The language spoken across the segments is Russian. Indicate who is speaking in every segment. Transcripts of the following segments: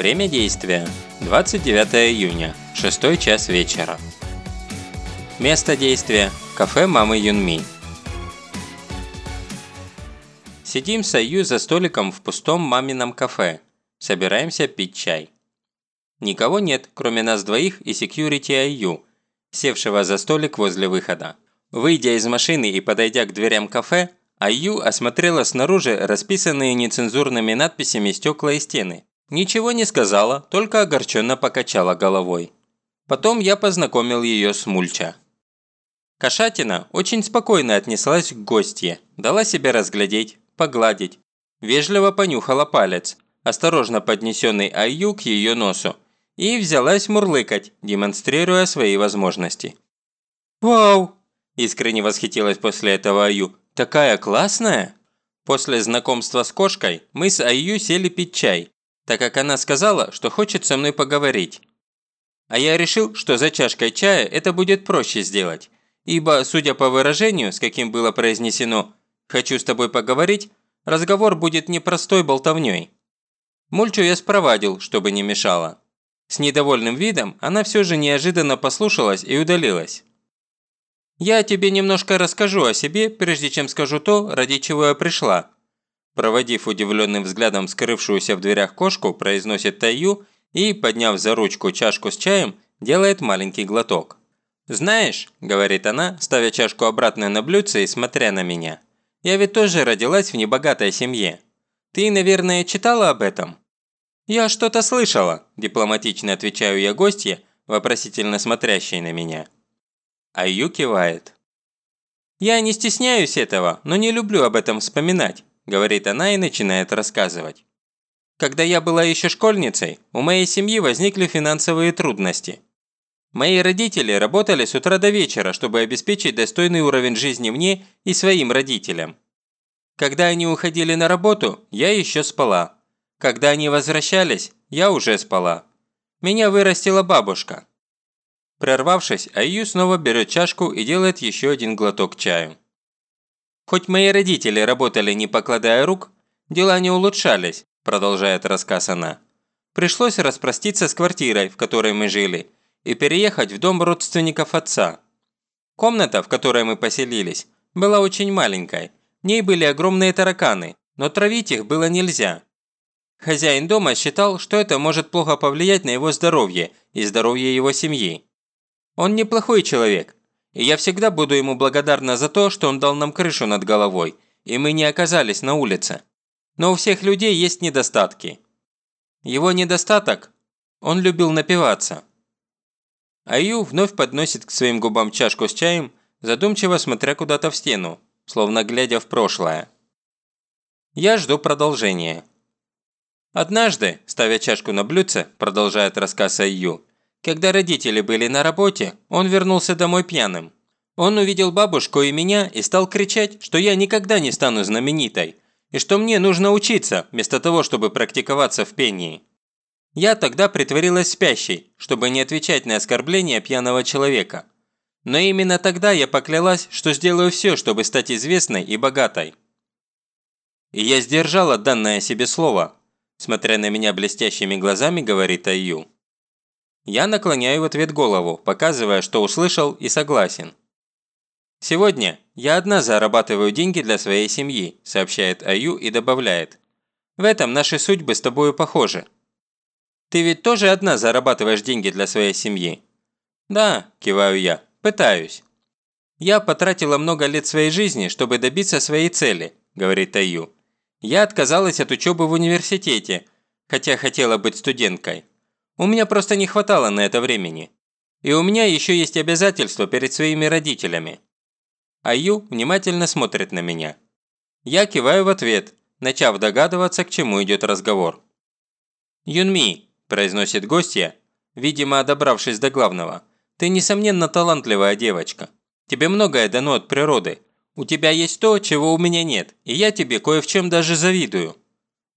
Speaker 1: Время действия – 29 июня, 6 час вечера. Место действия – кафе мамы Юнми. Сидим с Аю за столиком в пустом мамином кафе. Собираемся пить чай. Никого нет, кроме нас двоих и секьюрити Аю, севшего за столик возле выхода. Выйдя из машины и подойдя к дверям кафе, Аю осмотрела снаружи расписанные нецензурными надписями стекла и стены. Ничего не сказала, только огорченно покачала головой. Потом я познакомил ее с Мульча. Кошатина очень спокойно отнеслась к гостье, дала себя разглядеть, погладить. Вежливо понюхала палец, осторожно поднесенный Аю к ее носу, и взялась мурлыкать, демонстрируя свои возможности. «Вау!» – искренне восхитилась после этого Аю. «Такая классная!» После знакомства с кошкой мы с Аю сели пить чай, так как она сказала, что хочет со мной поговорить. А я решил, что за чашкой чая это будет проще сделать, ибо, судя по выражению, с каким было произнесено «хочу с тобой поговорить», разговор будет непростой болтовней. Мульчу я спровадил, чтобы не мешало. С недовольным видом она все же неожиданно послушалась и удалилась. «Я тебе немножко расскажу о себе, прежде чем скажу то, ради чего я пришла». Проводив удивленным взглядом скрывшуюся в дверях кошку, произносит Таю и, подняв за ручку чашку с чаем, делает маленький глоток. «Знаешь», – говорит она, ставя чашку обратно на блюдце и смотря на меня, «я ведь тоже родилась в небогатой семье. Ты, наверное, читала об этом?» «Я что-то слышала», – дипломатично отвечаю я гостье, вопросительно смотрящей на меня. Аю кивает. «Я не стесняюсь этого, но не люблю об этом вспоминать», – говорит она и начинает рассказывать. «Когда я была еще школьницей, у моей семьи возникли финансовые трудности. Мои родители работали с утра до вечера, чтобы обеспечить достойный уровень жизни мне и своим родителям. Когда они уходили на работу, я еще спала. Когда они возвращались, я уже спала. Меня вырастила бабушка. Прервавшись, Аю снова берет чашку и делает еще один глоток чаю. Хоть мои родители работали не покладая рук, дела не улучшались, продолжает рассказ она. Пришлось распроститься с квартирой, в которой мы жили, и переехать в дом родственников отца. Комната, в которой мы поселились, была очень маленькой. В ней были огромные тараканы, но травить их было нельзя. Хозяин дома считал, что это может плохо повлиять на его здоровье и здоровье его семьи. Он неплохой человек, и я всегда буду ему благодарна за то, что он дал нам крышу над головой, и мы не оказались на улице. Но у всех людей есть недостатки. Его недостаток – он любил напиваться. Аю вновь подносит к своим губам чашку с чаем, задумчиво смотря куда-то в стену, словно глядя в прошлое. Я жду продолжения. Однажды, ставя чашку на блюдце, продолжает рассказ Аю, когда родители были на работе, он вернулся домой пьяным. Он увидел бабушку и меня и стал кричать, что я никогда не стану знаменитой, и что мне нужно учиться, вместо того, чтобы практиковаться в пении. Я тогда притворилась спящей, чтобы не отвечать на оскорбления пьяного человека. Но именно тогда я поклялась, что сделаю все, чтобы стать известной и богатой. И я сдержала данное себе слово, смотря на меня блестящими глазами, говорит Аю. Я наклоняю в ответ голову, показывая, что услышал и согласен. «Сегодня я одна зарабатываю деньги для своей семьи», сообщает Аю и добавляет. «В этом наши судьбы с тобою похожи». «Ты ведь тоже одна зарабатываешь деньги для своей семьи?» «Да», – киваю я, – «пытаюсь». «Я потратила много лет своей жизни, чтобы добиться своей цели», – говорит Аю. «Я отказалась от учебы в университете, хотя хотела быть студенткой. У меня просто не хватало на это времени. И у меня еще есть обязательства перед своими родителями. Аю внимательно смотрит на меня. Я киваю в ответ, начав догадываться, к чему идет разговор. «Юнми», – произносит гостья, видимо, добравшись до главного, – «ты, несомненно, талантливая девочка. Тебе многое дано от природы. У тебя есть то, чего у меня нет, и я тебе кое в чем даже завидую.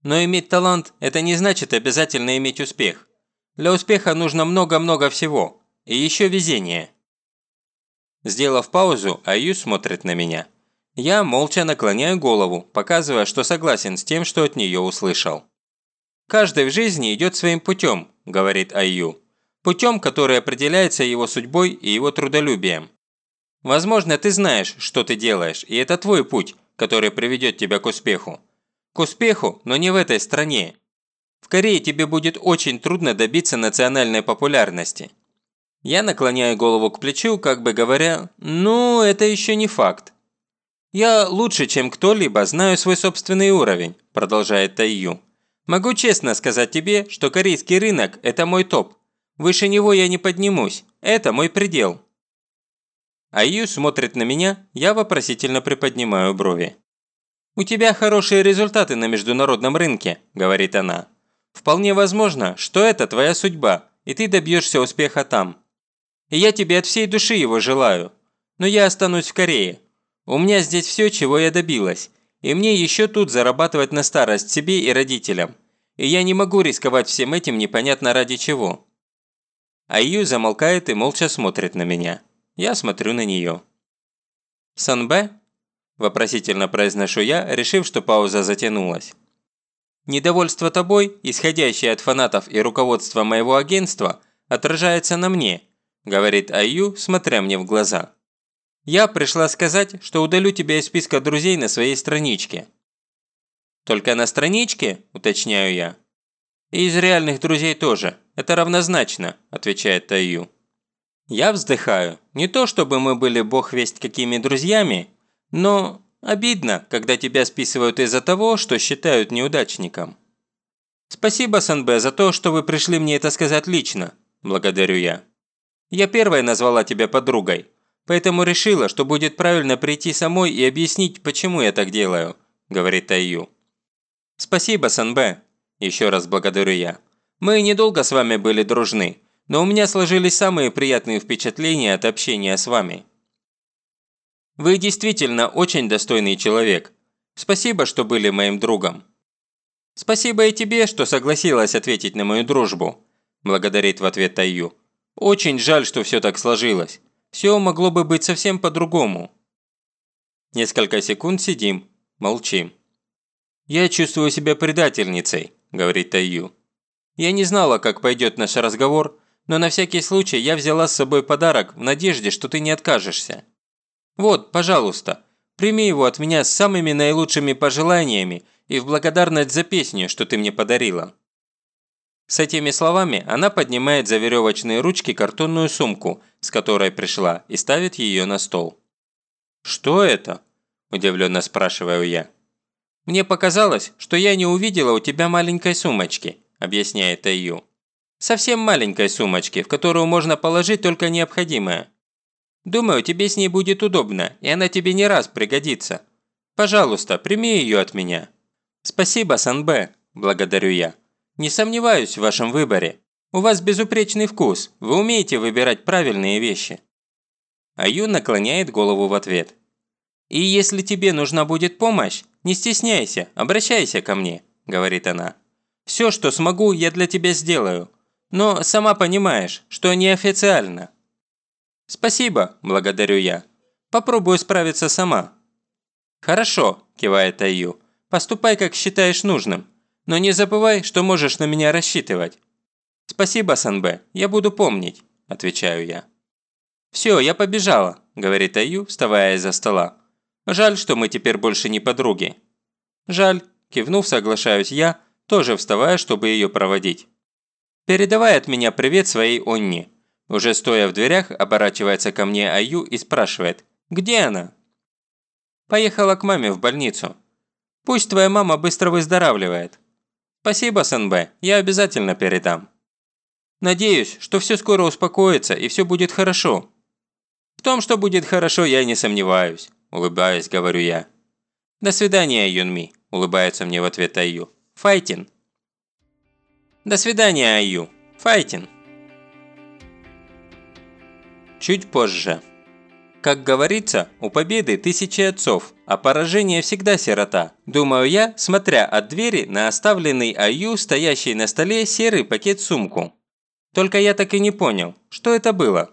Speaker 1: Но иметь талант – это не значит обязательно иметь успех. Для успеха нужно много-много всего. И еще везение. Сделав паузу, Аю смотрит на меня. Я молча наклоняю голову, показывая, что согласен с тем, что от нее услышал. «Каждый в жизни идет своим путем», – говорит Айю. «Путем, который определяется его судьбой и его трудолюбием. Возможно, ты знаешь, что ты делаешь, и это твой путь, который приведет тебя к успеху. К успеху, но не в этой стране. В Корее тебе будет очень трудно добиться национальной популярности. Я наклоняю голову к плечу, как бы говоря, ну, это еще не факт. «Я лучше, чем кто-либо, знаю свой собственный уровень», – продолжает Тайю. «Могу честно сказать тебе, что корейский рынок – это мой топ. Выше него я не поднимусь. Это мой предел». Айю смотрит на меня, я вопросительно приподнимаю брови. «У тебя хорошие результаты на международном рынке», – говорит она. «Вполне возможно, что это твоя судьба, и ты добьешься успеха там. И я тебе от всей души его желаю. Но я останусь в Корее. У меня здесь все, чего я добилась. И мне еще тут зарабатывать на старость себе и родителям. И я не могу рисковать всем этим непонятно ради чего». Айю замолкает и молча смотрит на меня. Я смотрю на нее. «Санбэ?» – вопросительно произношу я, решив, что пауза затянулась. «Недовольство тобой, исходящее от фанатов и руководства моего агентства, отражается на мне», – говорит Айю, смотря мне в глаза. «Я пришла сказать, что удалю тебя из списка друзей на своей страничке». «Только на страничке?» – уточняю я. «И из реальных друзей тоже. Это равнозначно», – отвечает Айю. Я вздыхаю. Не то чтобы мы были бог весть какими друзьями, но обидно, когда тебя списывают из-за того, что считают неудачником. Спасибо, Санбе, за то, что вы пришли мне это сказать лично. Благодарю я. Я первая назвала тебя подругой, поэтому решила, что будет правильно прийти самой и объяснить, почему я так делаю, говорит Тайю. Спасибо, Санбе. Еще раз благодарю я. Мы недолго с вами были дружны, но у меня сложились самые приятные впечатления от общения с вами. Вы действительно очень достойный человек. Спасибо, что были моим другом. Спасибо и тебе, что согласилась ответить на мою дружбу, благодарит в ответ Тайю. Очень жаль, что все так сложилось. Все могло бы быть совсем по-другому. Несколько секунд сидим, молчим. «Я чувствую себя предательницей», – говорит Тайю. «Я не знала, как пойдет наш разговор, но на всякий случай я взяла с собой подарок в надежде, что ты не откажешься. Вот, пожалуйста, прими его от меня с самыми наилучшими пожеланиями и в благодарность за песню, что ты мне подарила». С этими словами она поднимает за веревочные ручки картонную сумку, с которой пришла, и ставит ее на стол. «Что это?» – удивленно спрашиваю я. «Мне показалось, что я не увидела у тебя маленькой сумочки», – объясняет Айю. Совсем маленькой сумочки, в которую можно положить только необходимое. Думаю, тебе с ней будет удобно, и она тебе не раз пригодится. Пожалуйста, прими ее от меня». «Спасибо, Санбэ», – благодарю я. «Не сомневаюсь в вашем выборе. У вас безупречный вкус, вы умеете выбирать правильные вещи». Аю наклоняет голову в ответ. «И если тебе нужна будет помощь, не стесняйся, обращайся ко мне», – говорит она. «Все, что смогу, я для тебя сделаю. Но сама понимаешь, что неофициально». «Спасибо», – благодарю я. «Попробую справиться сама». «Хорошо», – кивает Аю. «Поступай, как считаешь нужным. Но не забывай, что можешь на меня рассчитывать». «Спасибо, Санбе, я буду помнить», – отвечаю я. «Все, я побежала», – говорит Аю, вставая из-за стола. «Жаль, что мы теперь больше не подруги». «Жаль», – кивнув, соглашаюсь я, тоже вставая, чтобы ее проводить. «Передавай от меня привет своей Онни». Уже стоя в дверях, оборачивается ко мне Аю и спрашивает «Где она?» «Поехала к маме в больницу. Пусть твоя мама быстро выздоравливает». «Спасибо, СНБ, я обязательно передам». «Надеюсь, что все скоро успокоится и все будет хорошо». «В том, что будет хорошо, я не сомневаюсь», – улыбаясь, говорю я. «До свидания, Юнми», – улыбается мне в ответ Аю. «Файтин». До свидания, Аю. Файтин. Чуть позже. Как говорится, у победы тысячи отцов, а поражение всегда сирота. Думаю я, смотря от двери на оставленный Аю, стоящий на столе серый пакет-сумку. Только я так и не понял, что это было.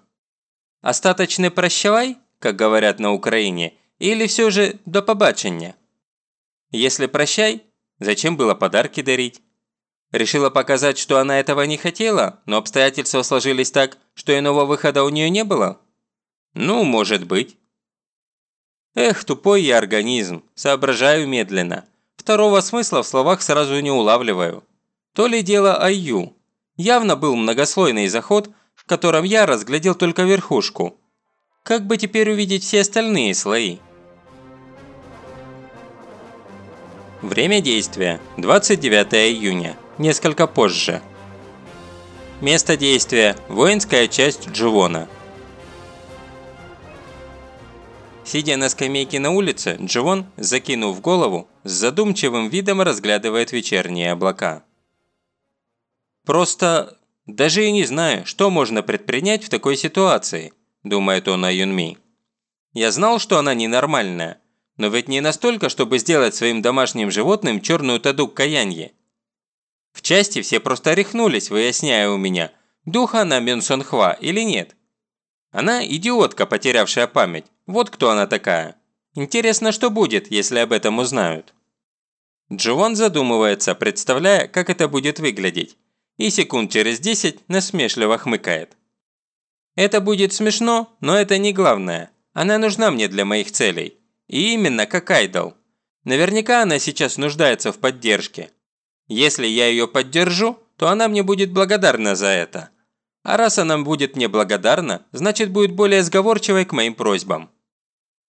Speaker 1: Остаточный прощавай, как говорят на Украине, или все же до побачення? Если прощай, зачем было подарки дарить? Решила показать, что она этого не хотела, но обстоятельства сложились так, что иного выхода у нее не было? Ну, может быть. Эх, тупой я организм, соображаю медленно. Второго смысла в словах сразу не улавливаю. То ли дело Айю. Явно был многослойный заход, в котором я разглядел только верхушку. Как бы теперь увидеть все остальные слои? Время действия – 29 июня несколько позже. Место действия – воинская часть Дживона. Сидя на скамейке на улице, Дживон, закинув голову, с задумчивым видом разглядывает вечерние облака. «Просто даже и не знаю, что можно предпринять в такой ситуации», – думает он о Юнми. «Я знал, что она ненормальная, но ведь не настолько, чтобы сделать своим домашним животным черную таду каянье. В части все просто рехнулись, выясняя у меня, духа она Мюн или нет. Она идиотка, потерявшая память. Вот кто она такая. Интересно, что будет, если об этом узнают. Джован задумывается, представляя, как это будет выглядеть. И секунд через 10 насмешливо хмыкает. Это будет смешно, но это не главное. Она нужна мне для моих целей. И именно как айдол. Наверняка она сейчас нуждается в поддержке. Если я ее поддержу, то она мне будет благодарна за это. А раз она будет мне благодарна, значит будет более сговорчивой к моим просьбам.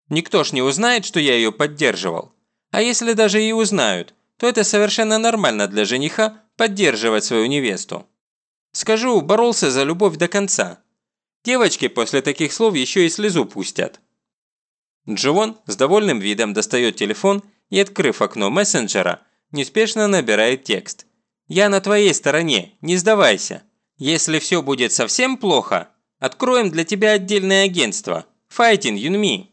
Speaker 1: Никто ж не узнает, что я ее поддерживал. А если даже и узнают, то это совершенно нормально для жениха поддерживать свою невесту. Скажу, боролся за любовь до конца. Девочки после таких слов еще и слезу пустят. Дживон с довольным видом достает телефон и, открыв окно мессенджера, неспешно набирает текст. «Я на твоей стороне, не сдавайся. Если все будет совсем плохо, откроем для тебя отдельное агентство. Fighting Юнми».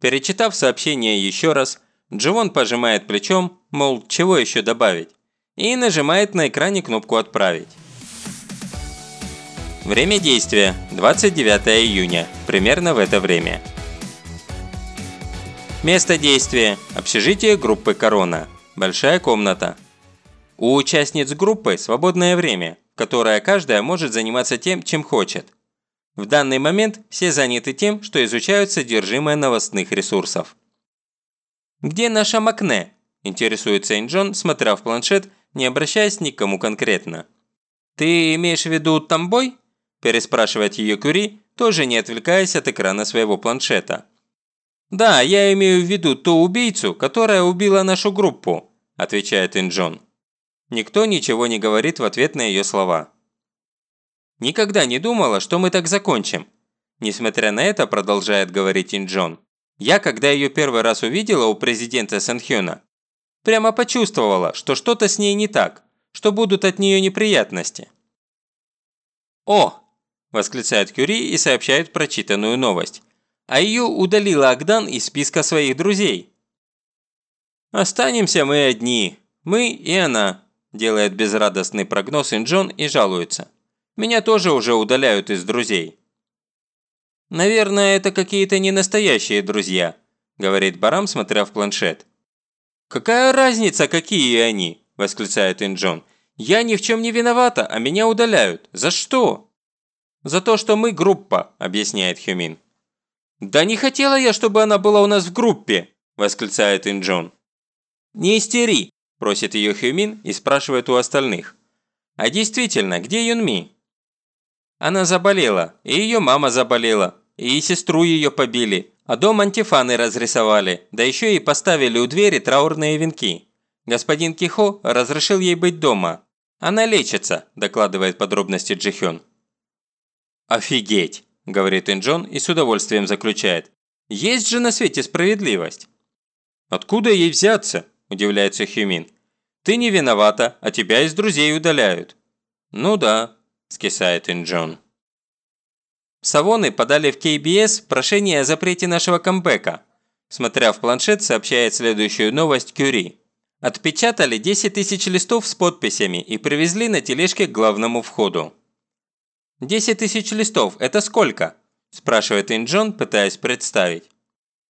Speaker 1: Перечитав сообщение еще раз, Дживон пожимает плечом, мол, чего еще добавить, и нажимает на экране кнопку «Отправить». Время действия – 29 июня, примерно в это время. Место действия – общежитие группы «Корона». Большая комната. У участниц группы свободное время, которое каждая может заниматься тем, чем хочет. В данный момент все заняты тем, что изучают содержимое новостных ресурсов. «Где наша Макне?» – интересуется Инджон, смотря в планшет, не обращаясь ни к кому конкретно. «Ты имеешь в виду Тамбой?» – переспрашивает ее Кюри, тоже не отвлекаясь от экрана своего планшета. «Да, я имею в виду ту убийцу, которая убила нашу группу», – отвечает Инджон. Никто ничего не говорит в ответ на ее слова. «Никогда не думала, что мы так закончим». Несмотря на это, продолжает говорить Инджон, я, когда ее первый раз увидела у президента Сэнхёна, прямо почувствовала, что что-то с ней не так, что будут от нее неприятности. «О!» – восклицает Кюри и сообщает прочитанную новость а ее удалила Агдан из списка своих друзей. «Останемся мы одни, мы и она», – делает безрадостный прогноз Инджон и жалуется. «Меня тоже уже удаляют из друзей». «Наверное, это какие-то ненастоящие друзья», – говорит Барам, смотря в планшет. «Какая разница, какие они?» – восклицает Инджон. «Я ни в чем не виновата, а меня удаляют. За что?» «За то, что мы группа», – объясняет Хюмин. «Да не хотела я, чтобы она была у нас в группе!» – восклицает Инджон. «Не истери!» – просит ее Хюмин и спрашивает у остальных. «А действительно, где Юнми?» Она заболела, и ее мама заболела, и сестру ее побили, а дом антифаны разрисовали, да еще и поставили у двери траурные венки. Господин Кихо разрешил ей быть дома. Она лечится, докладывает подробности Джихён. «Офигеть!» – говорит Инджон и с удовольствием заключает. «Есть же на свете справедливость!» «Откуда ей взяться?» – удивляется Хюмин. «Ты не виновата, а тебя из друзей удаляют». «Ну да», – скисает Инджон. Савоны подали в КБС прошение о запрете нашего камбэка. Смотря в планшет, сообщает следующую новость Кюри. Отпечатали 10 тысяч листов с подписями и привезли на тележке к главному входу. «Десять тысяч листов – это сколько?» – спрашивает Инджон, пытаясь представить.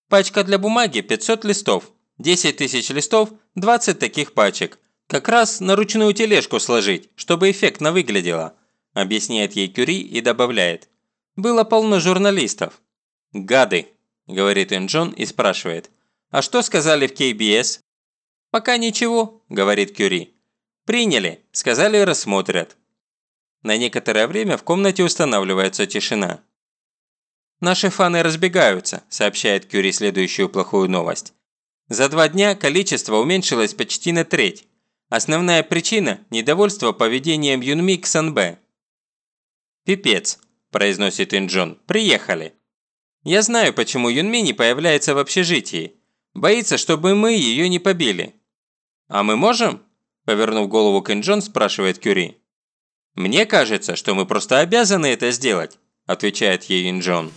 Speaker 1: «Пачка для бумаги – 500 листов. 10 тысяч листов – 20 таких пачек. «Как раз на ручную тележку сложить, чтобы эффектно выглядело», объясняет ей Кюри и добавляет. «Было полно журналистов». «Гады», – говорит Инджон и спрашивает. «А что сказали в КБС?» «Пока ничего», – говорит Кюри. «Приняли, сказали рассмотрят». На некоторое время в комнате устанавливается тишина. «Наши фаны разбегаются», – сообщает Кюри следующую плохую новость. «За два дня количество уменьшилось почти на треть. Основная причина – недовольство поведением Юнми к Санбэ. «Пипец», – произносит Инджон, – «приехали». «Я знаю, почему Юнми не появляется в общежитии. Боится, чтобы мы ее не побили». «А мы можем?» – повернув голову к Инджон, спрашивает Кюри. «Мне кажется, что мы просто обязаны это сделать», – отвечает ей Инджон.